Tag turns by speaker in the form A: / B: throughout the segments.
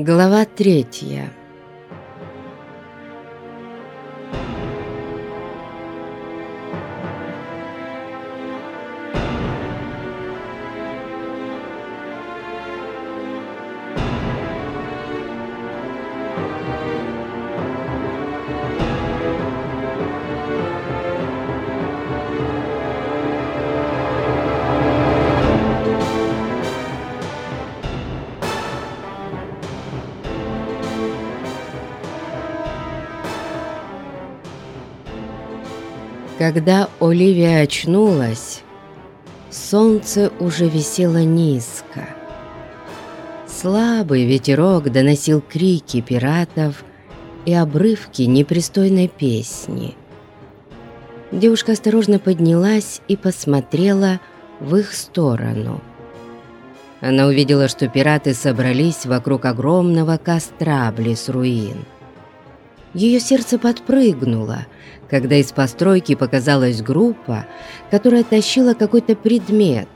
A: Глава третья Когда Оливия очнулась, солнце уже висело низко. Слабый ветерок доносил крики пиратов и обрывки непристойной песни. Девушка осторожно поднялась и посмотрела в их сторону. Она увидела, что пираты собрались вокруг огромного костра близ руин. Ее сердце подпрыгнуло, когда из постройки показалась группа, которая тащила какой-то предмет,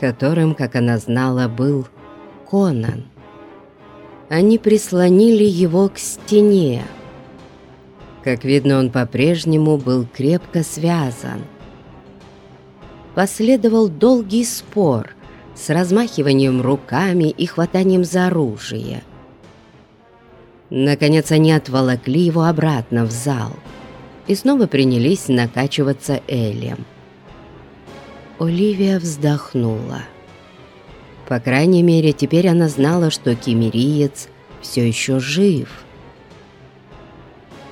A: которым, как она знала, был Конан. Они прислонили его к стене. Как видно, он по-прежнему был крепко связан. Последовал долгий спор с размахиванием руками и хватанием за оружие. Наконец они отволокли его обратно в зал – и снова принялись накачиваться Элем. Оливия вздохнула. По крайней мере, теперь она знала, что кемериец все еще жив.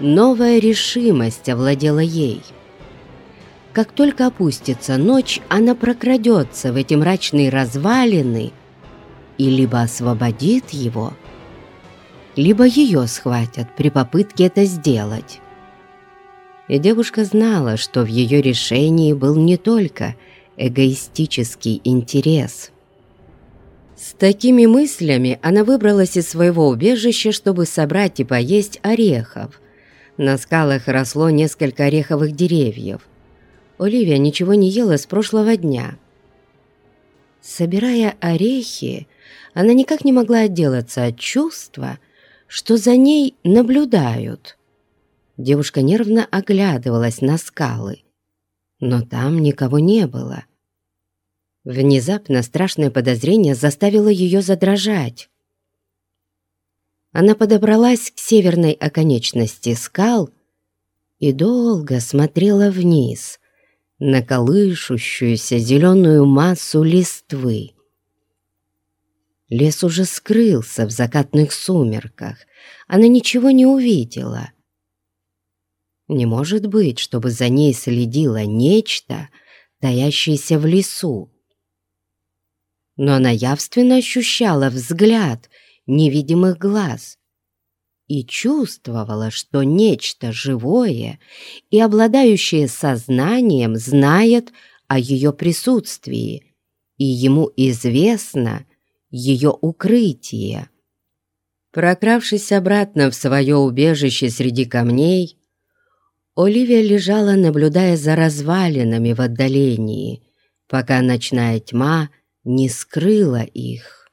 A: Новая решимость овладела ей. Как только опустится ночь, она прокрадется в эти мрачные развалины и либо освободит его, либо ее схватят при попытке это сделать и девушка знала, что в ее решении был не только эгоистический интерес. С такими мыслями она выбралась из своего убежища, чтобы собрать и поесть орехов. На скалах росло несколько ореховых деревьев. Оливия ничего не ела с прошлого дня. Собирая орехи, она никак не могла отделаться от чувства, что за ней наблюдают – Девушка нервно оглядывалась на скалы, но там никого не было. Внезапно страшное подозрение заставило ее задрожать. Она подобралась к северной оконечности скал и долго смотрела вниз на колышущуюся зеленую массу листвы. Лес уже скрылся в закатных сумерках. Она ничего не увидела — не может быть, чтобы за ней следило нечто, таящееся в лесу. Но она явственно ощущала взгляд невидимых глаз и чувствовала, что нечто живое и обладающее сознанием знает о ее присутствии, и ему известно ее укрытие. Прокравшись обратно в свое убежище среди камней, Оливия лежала, наблюдая за развалинами в отдалении, пока ночная тьма не скрыла их.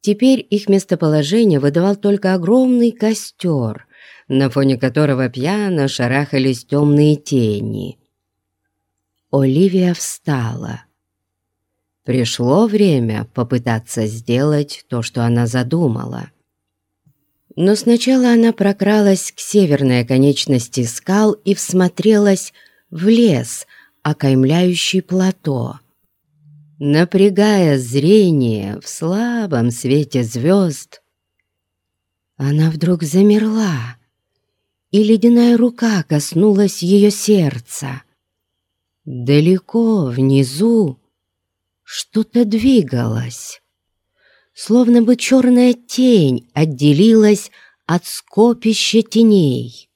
A: Теперь их местоположение выдавал только огромный костер, на фоне которого пьяно шарахались темные тени. Оливия встала. Пришло время попытаться сделать то, что она задумала — но сначала она прокралась к северной оконечности скал и всмотрелась в лес, окаймляющий плато. Напрягая зрение в слабом свете звезд, она вдруг замерла, и ледяная рука коснулась ее сердца. Далеко внизу что-то двигалось словно бы черная тень отделилась от скопища теней.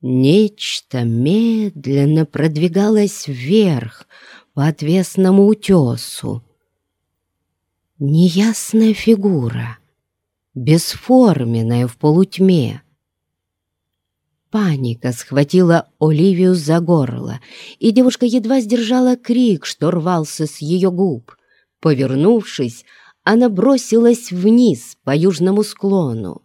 A: Нечто медленно продвигалось вверх по отвесному утесу. Неясная фигура, бесформенная в полутьме. Паника схватила Оливию за горло, и девушка едва сдержала крик, что рвался с ее губ. Повернувшись, она бросилась вниз по южному склону.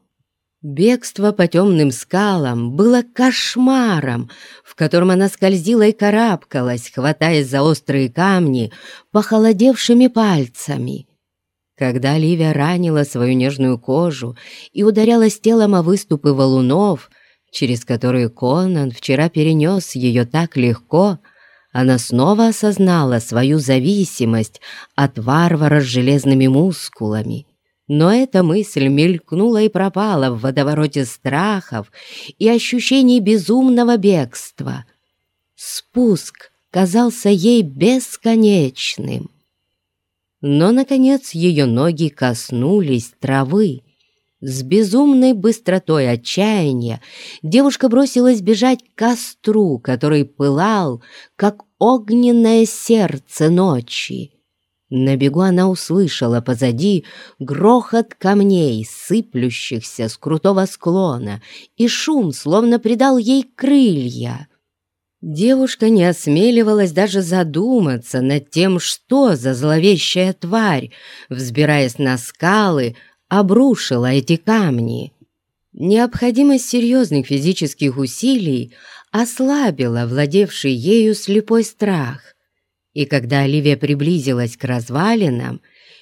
A: Бегство по темным скалам было кошмаром, в котором она скользила и карабкалась, хватаясь за острые камни похолодевшими пальцами. Когда Оливия ранила свою нежную кожу и ударялась телом о выступы валунов, через которые Конан вчера перенес ее так легко, она снова осознала свою зависимость от варвара с железными мускулами. Но эта мысль мелькнула и пропала в водовороте страхов и ощущений безумного бегства. Спуск казался ей бесконечным. Но, наконец, ее ноги коснулись травы. С безумной быстротой отчаяния девушка бросилась бежать к костру, который пылал, как огненное сердце ночи. На бегу она услышала позади грохот камней, сыплющихся с крутого склона, и шум словно придал ей крылья. Девушка не осмеливалась даже задуматься над тем, что за зловещая тварь, взбираясь на скалы, обрушила эти камни. Необходимость серьезных физических усилий ослабила владевший ею слепой страх. И когда Оливия приблизилась к развалинам,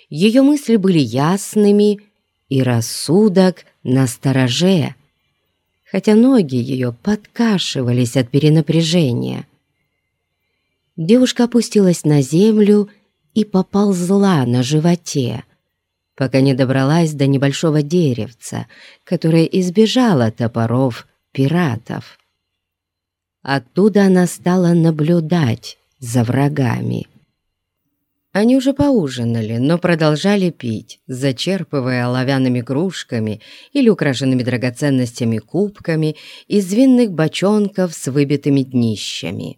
A: ее мысли были ясными и рассудок на стороже, хотя ноги ее подкашивались от перенапряжения. Девушка опустилась на землю и поползла на животе, пока не добралась до небольшого деревца, которое избежало топоров пиратов. Оттуда она стала наблюдать за врагами. Они уже поужинали, но продолжали пить, зачерпывая оловянными кружками или украшенными драгоценностями кубками из винных бочонков с выбитыми днищами.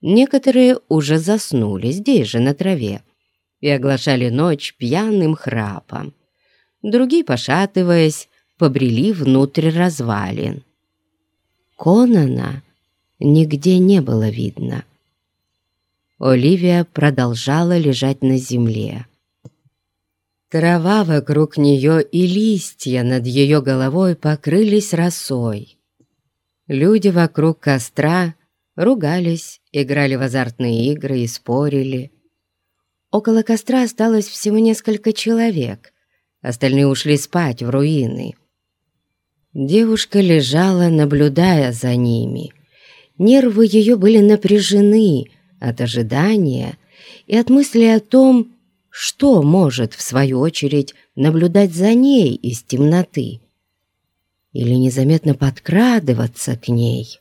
A: Некоторые уже заснули здесь же, на траве, и оглашали ночь пьяным храпом. Другие, пошатываясь, побрели внутрь развалин. Конана нигде не было видно. Оливия продолжала лежать на земле. Трава вокруг нее и листья над ее головой покрылись росой. Люди вокруг костра ругались, играли в азартные игры и спорили. Около костра осталось всего несколько человек, остальные ушли спать в руины. Девушка лежала, наблюдая за ними. Нервы ее были напряжены, от ожидания и от мысли о том, что может, в свою очередь, наблюдать за ней из темноты или незаметно подкрадываться к ней.